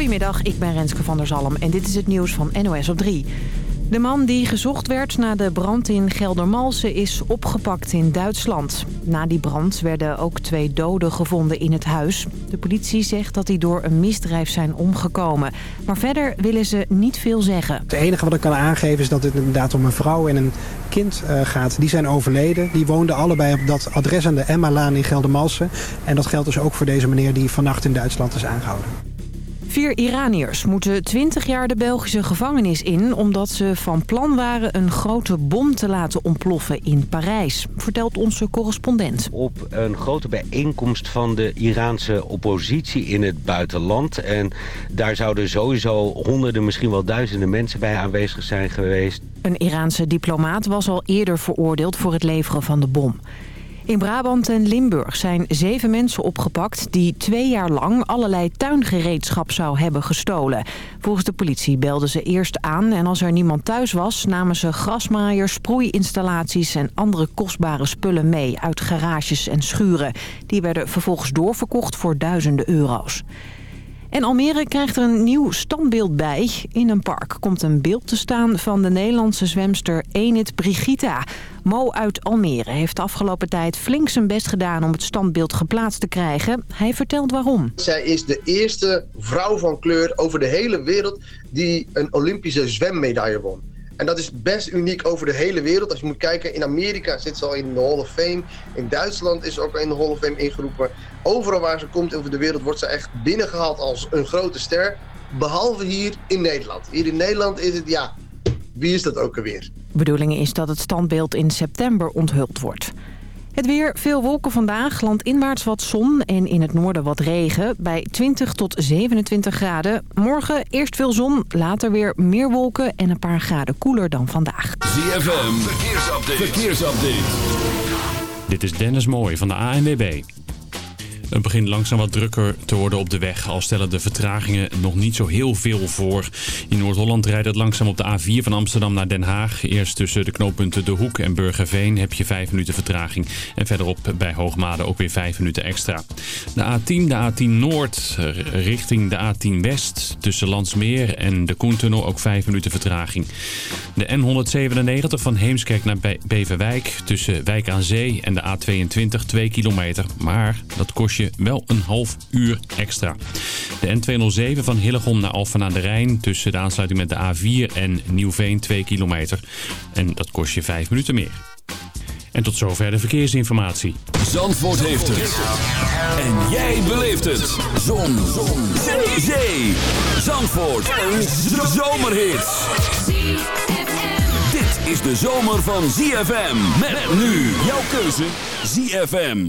Goedemiddag, ik ben Renske van der Zalm en dit is het nieuws van NOS op 3. De man die gezocht werd na de brand in Geldermalsen is opgepakt in Duitsland. Na die brand werden ook twee doden gevonden in het huis. De politie zegt dat die door een misdrijf zijn omgekomen. Maar verder willen ze niet veel zeggen. Het enige wat ik kan aangeven is dat het inderdaad om een vrouw en een kind uh, gaat. Die zijn overleden. Die woonden allebei op dat adres aan de Emma-laan in Geldermalsen. En dat geldt dus ook voor deze meneer die vannacht in Duitsland is aangehouden. Vier Iraniërs moeten 20 jaar de Belgische gevangenis in... omdat ze van plan waren een grote bom te laten ontploffen in Parijs. Vertelt onze correspondent. Op een grote bijeenkomst van de Iraanse oppositie in het buitenland. En daar zouden sowieso honderden, misschien wel duizenden mensen bij aanwezig zijn geweest. Een Iraanse diplomaat was al eerder veroordeeld voor het leveren van de bom. In Brabant en Limburg zijn zeven mensen opgepakt... die twee jaar lang allerlei tuingereedschap zou hebben gestolen. Volgens de politie belden ze eerst aan... en als er niemand thuis was, namen ze grasmaaiers, sproeiinstallaties... en andere kostbare spullen mee uit garages en schuren. Die werden vervolgens doorverkocht voor duizenden euro's. En Almere krijgt er een nieuw standbeeld bij. In een park komt een beeld te staan van de Nederlandse zwemster Enid Brigitta. Mo uit Almere heeft de afgelopen tijd flink zijn best gedaan om het standbeeld geplaatst te krijgen. Hij vertelt waarom. Zij is de eerste vrouw van kleur over de hele wereld die een Olympische zwemmedaille won. En dat is best uniek over de hele wereld. Als je moet kijken, in Amerika zit ze al in de Hall of Fame. In Duitsland is ze ook in de Hall of Fame ingeroepen. Overal waar ze komt over de wereld wordt ze echt binnengehaald als een grote ster. Behalve hier in Nederland. Hier in Nederland is het, ja, wie is dat ook alweer? Bedoeling is dat het standbeeld in september onthuld wordt. Het weer, veel wolken vandaag, landinwaarts wat zon en in het noorden wat regen. Bij 20 tot 27 graden. Morgen eerst veel zon, later weer meer wolken en een paar graden koeler dan vandaag. ZFM, verkeersupdate. verkeersupdate. Dit is Dennis Mooij van de ANWB. Het begint langzaam wat drukker te worden op de weg. Al stellen de vertragingen nog niet zo heel veel voor. In Noord-Holland rijdt het langzaam op de A4 van Amsterdam naar Den Haag. Eerst tussen de knooppunten De Hoek en Burgerveen heb je 5 minuten vertraging. En verderop bij Hoogmade ook weer 5 minuten extra. De A10, de A10 Noord richting de A10 West. Tussen Landsmeer en de Koentunnel ook 5 minuten vertraging. De N197 van Heemskerk naar Beverwijk. Tussen Wijk aan Zee en de A22 2 kilometer. Maar dat kost je wel een half uur extra. De N207 van Hillegom naar Alphen aan de Rijn tussen de aansluiting met de A4 en Nieuwveen 2 kilometer. En dat kost je 5 minuten meer. En tot zover de verkeersinformatie. Zandvoort heeft het. En jij beleeft het. Zon. Zon. Zee. Zee. Zandvoort. Een zomerhit. Dit is de zomer van ZFM. Met nu jouw keuze ZFM.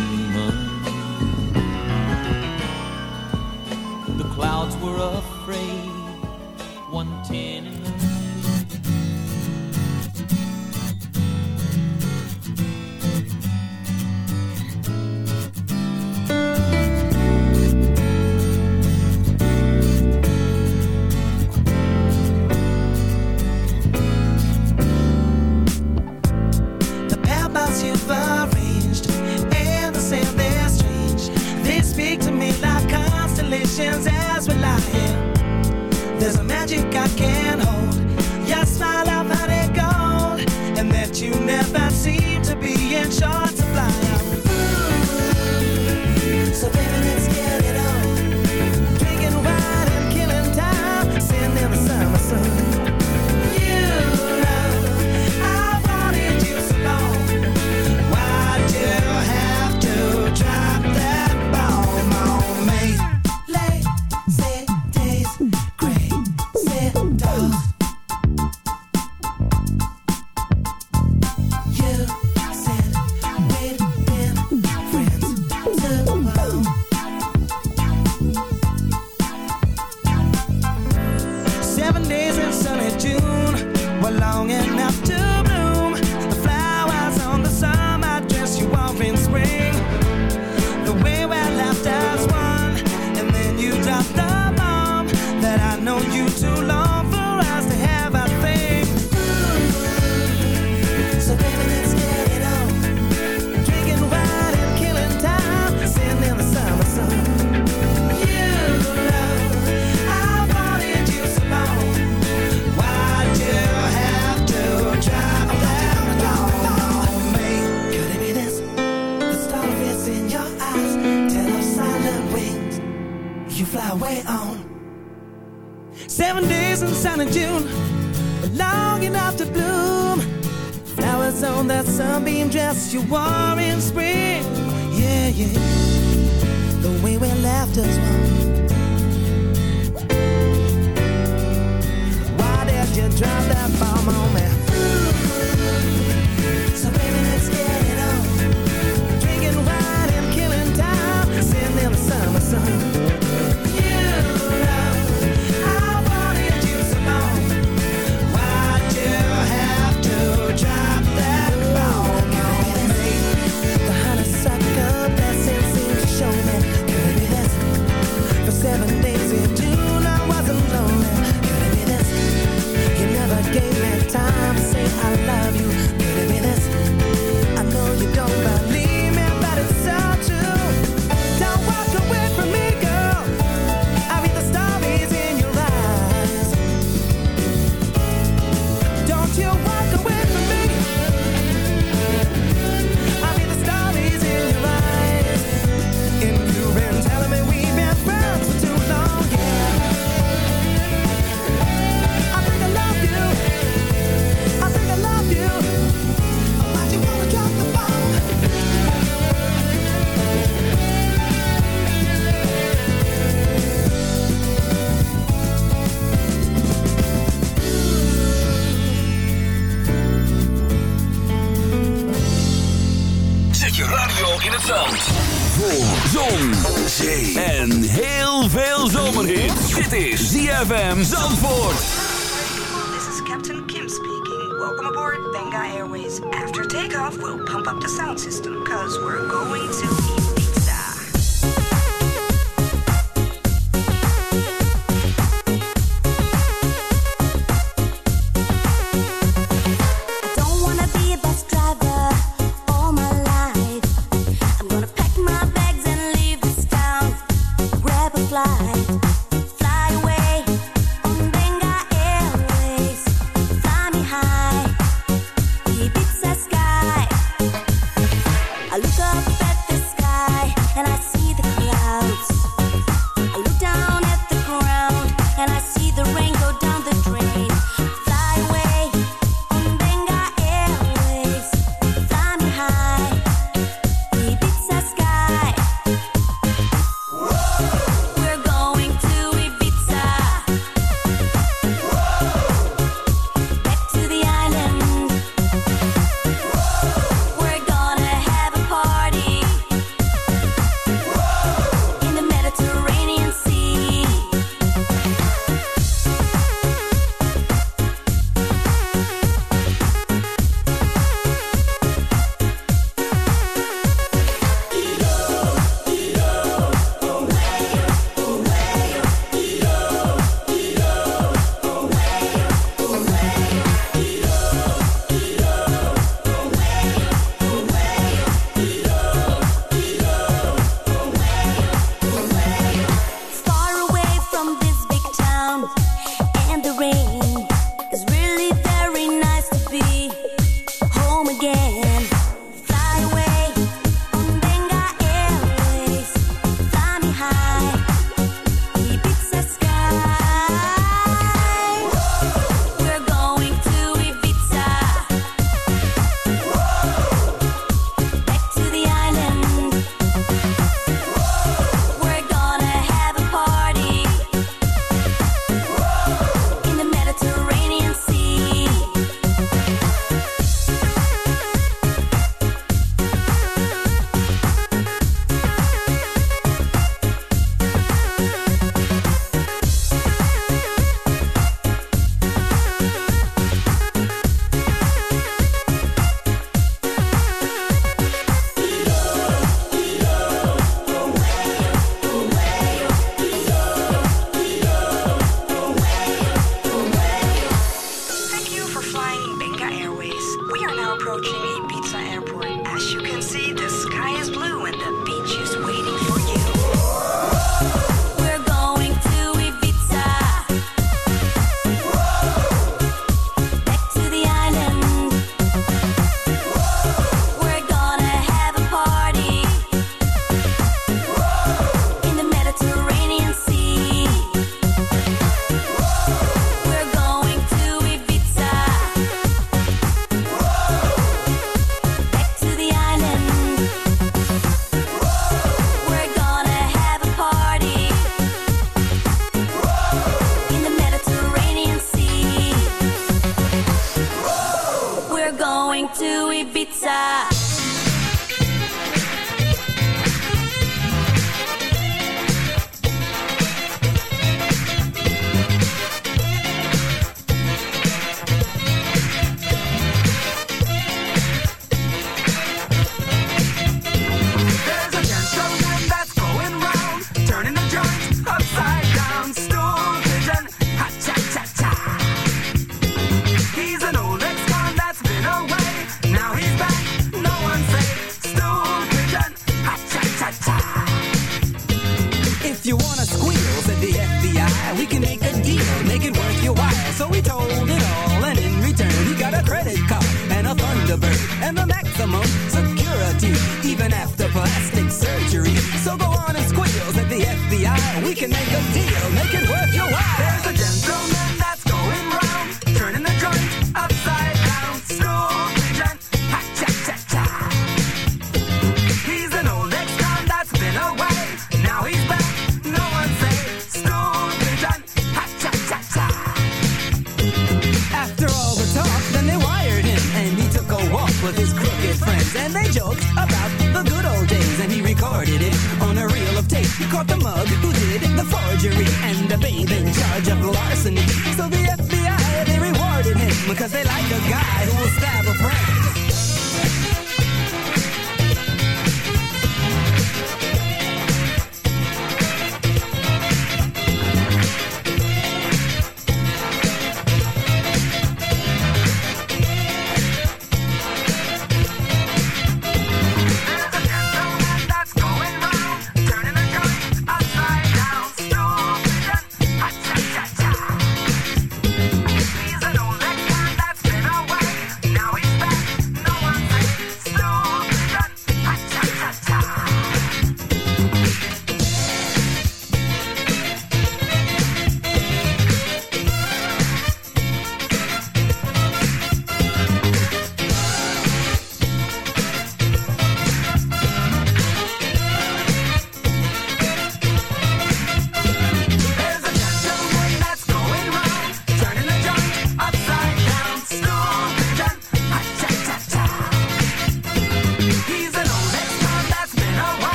world. ZFM Zandvoort.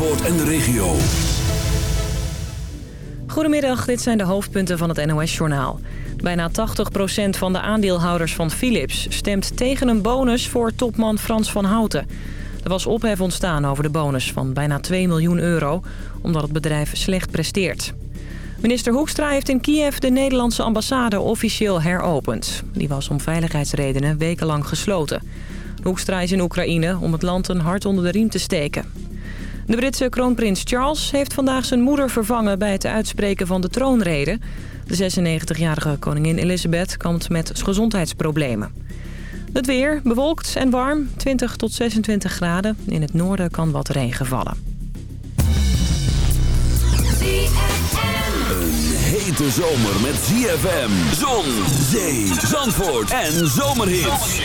Zandvoort en de regio. Goedemiddag, dit zijn de hoofdpunten van het NOS-journaal. Bijna 80% van de aandeelhouders van Philips stemt tegen een bonus voor topman Frans van Houten. Er was ophef ontstaan over de bonus van bijna 2 miljoen euro... omdat het bedrijf slecht presteert. Minister Hoekstra heeft in Kiev de Nederlandse ambassade officieel heropend. Die was om veiligheidsredenen wekenlang gesloten. Hoekstra is in Oekraïne om het land een hart onder de riem te steken. De Britse kroonprins Charles heeft vandaag zijn moeder vervangen bij het uitspreken van de troonrede. De 96-jarige koningin Elizabeth komt met gezondheidsproblemen. Het weer bewolkt en warm, 20 tot 26 graden. In het noorden kan wat regen vallen. Een hete zomer met ZFM, zon, zee, zandvoort en zomerhits.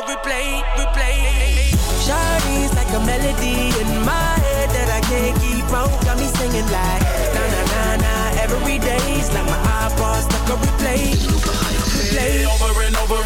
iPod replay, replay. Shawty's like a melody in my head that I can't keep out. Got me singing like na na na na every day's like my iPod stuck on replay, replay. Over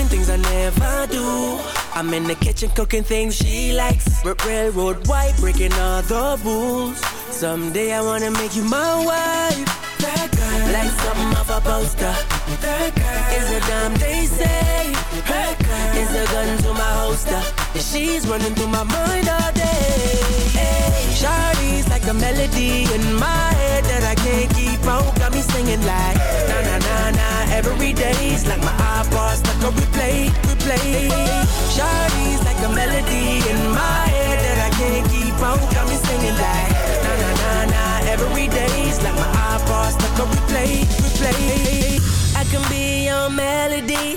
Doing things I never do. I'm in the kitchen cooking things she likes. R- railroad white, breaking all the rules. Someday I wanna make you my wife. That girl, like something off a poster. That girl is a damn they say. That girl is a gun to my holster. She's running through my mind all day. Shawty's like a melody in my head that I can't keep out. Got me singing like na na na na every day's like my iPod stuck on replay, replay. Shawty's like a melody in my head that I can't keep out. Got me singing like na na na na every day's like my iPod stuck on replay, replay. I can be your melody.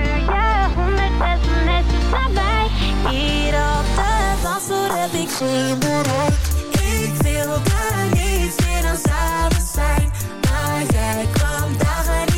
Hier op de dansvloer ik geen bereik. Ik wilde niets meer dan samen zijn. Maar jij kwam dagen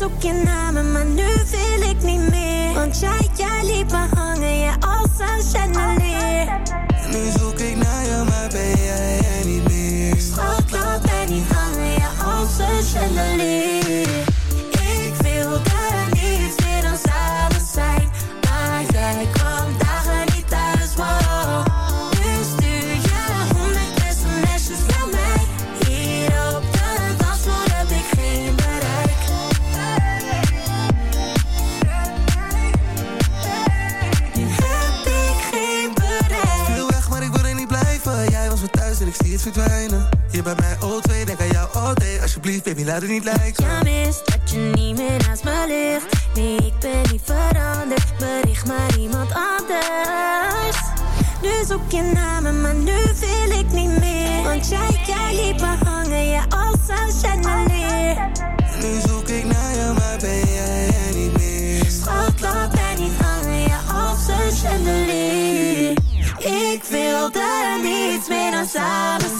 zoek je naar me, maar nu wil ik niet meer. Want jij, jij liet me hangen, ja, als een chandelier. En nu zoek ik naar je, maar ben jij er niet meer. Schat, laat mij niet hangen, ja, als een chandelier. Ik het verdwijnen. Hier bij mij O2, denk aan jou all day. Alsjeblieft, baby, laat het niet lijken. Ja, mis dat je niet meer naast me ligt. Nee, ik ben niet veranderd. Bericht maar iemand anders. Nu zoek je naar me, maar nu wil ik niet meer. Want jij, jij liet me hangen, ja, als een chandelier. Nu zoek ik naar niets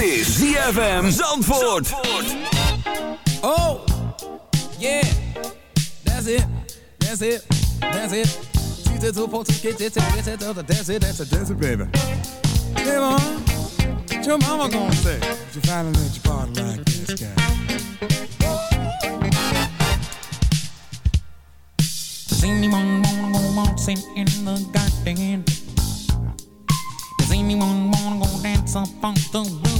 Dit is ZFM Zandvoort. Oh, yeah, that's it, that's it, that's it. Two to two, four to get it, that's it, that's it, that's it, that's it, baby. Hey, mom, what your mama gonna say? If you finally let your body like this guy. Does anyone wanna go waltzing in the garden? Does anyone wanna go dance up on the roof?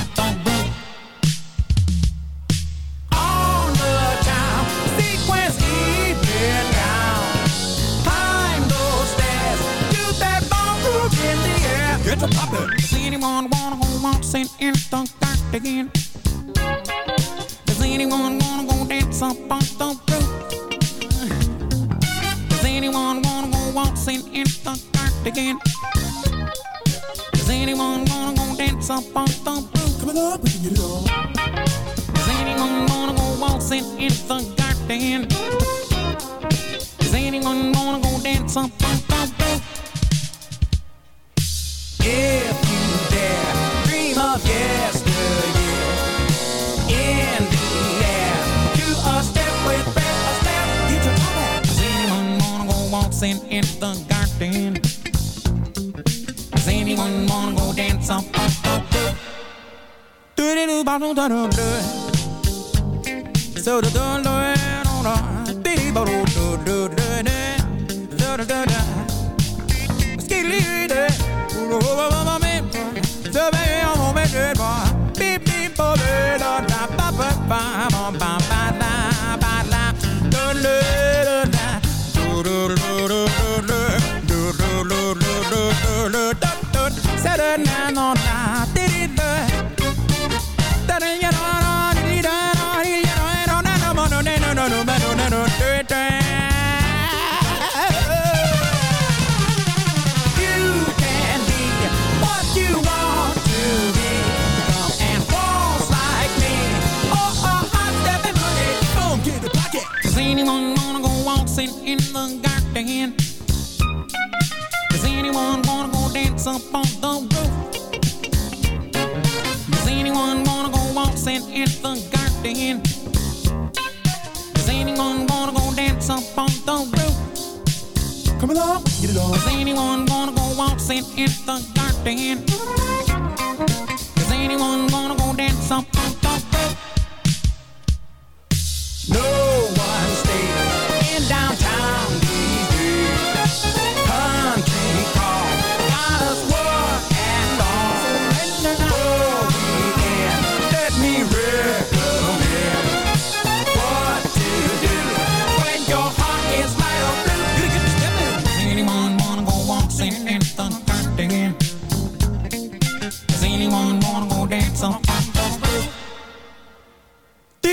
air. Get the. Does anyone wanna go waltzing in the garden? Does anyone wanna go dance up on the roof? Does anyone wanna go waltzing in the garden? Does anyone wanna go dance up on the roof? Come on up, get it on. Does anyone wanna go waltzing in the garden? Does anyone wanna go dance up on the roof? In the do garden? Does anyone wanna go dance on the? Do do do do do do do. So do do do do do. Saturday night on dance up on the roof? Does anyone wanna go waltzing in the garden? Does anyone wanna go dance up on the roof? Come along, get it on. Does anyone wanna go waltzing in the garden? Does anyone wanna go dance up on the roof? No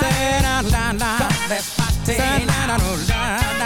Say, la, la, party. Say, la, la, la,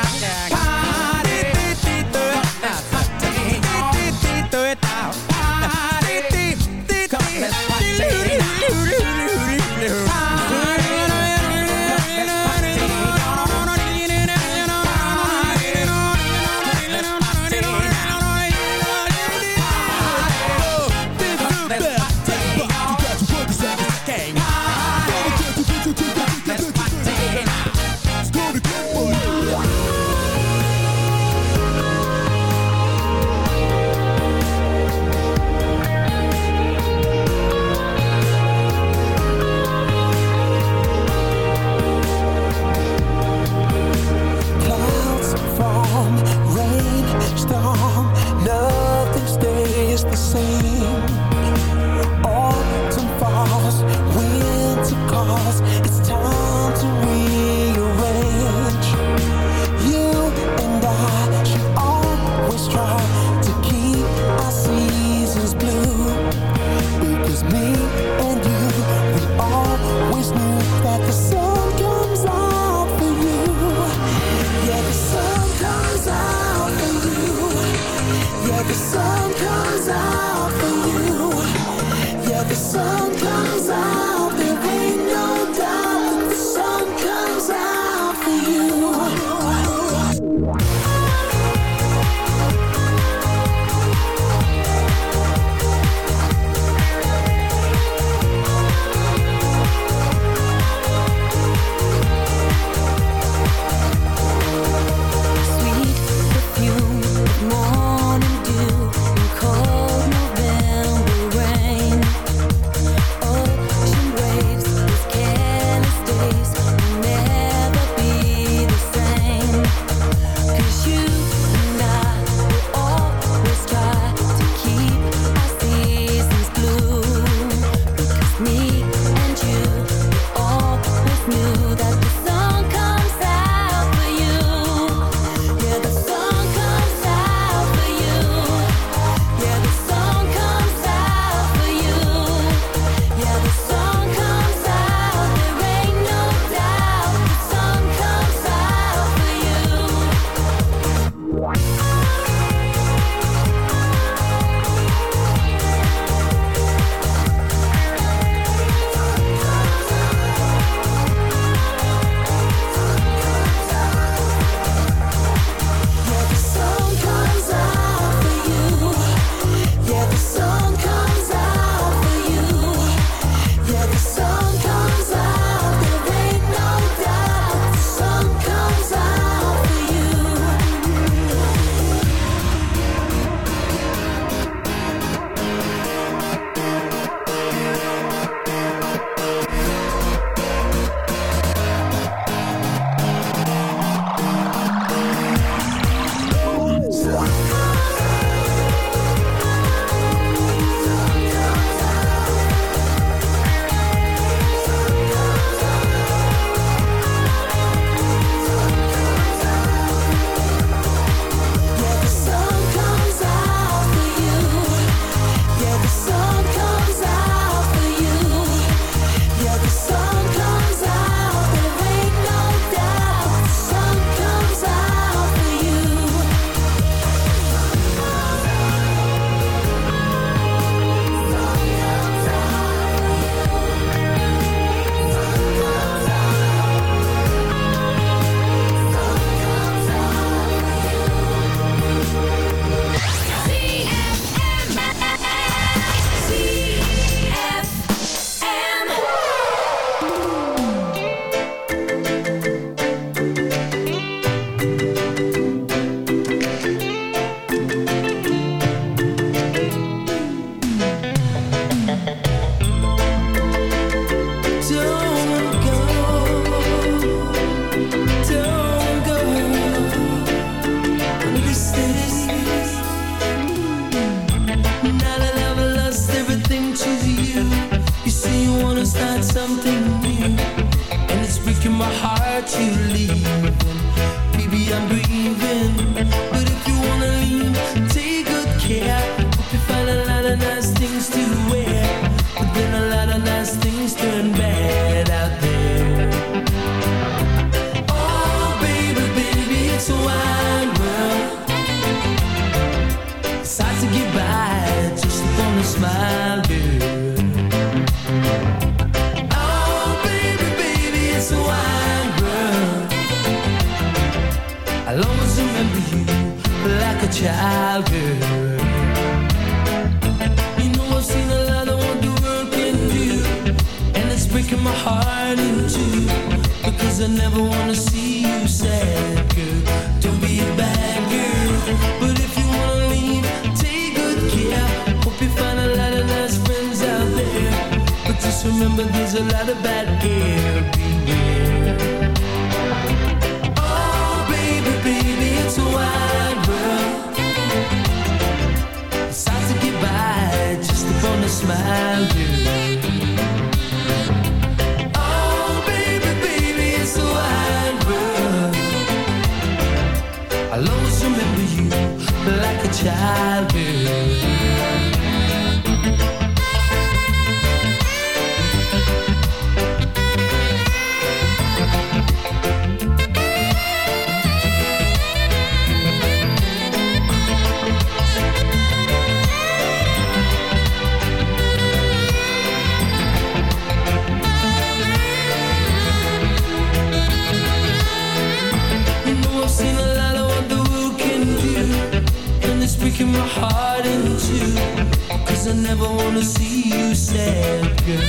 never wanna see you sad, girl.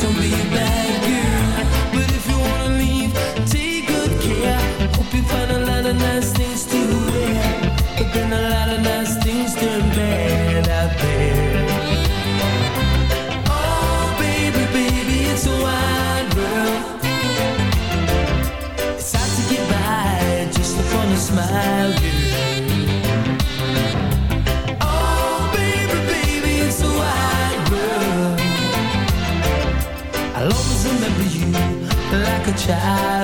Don't be a bad girl. child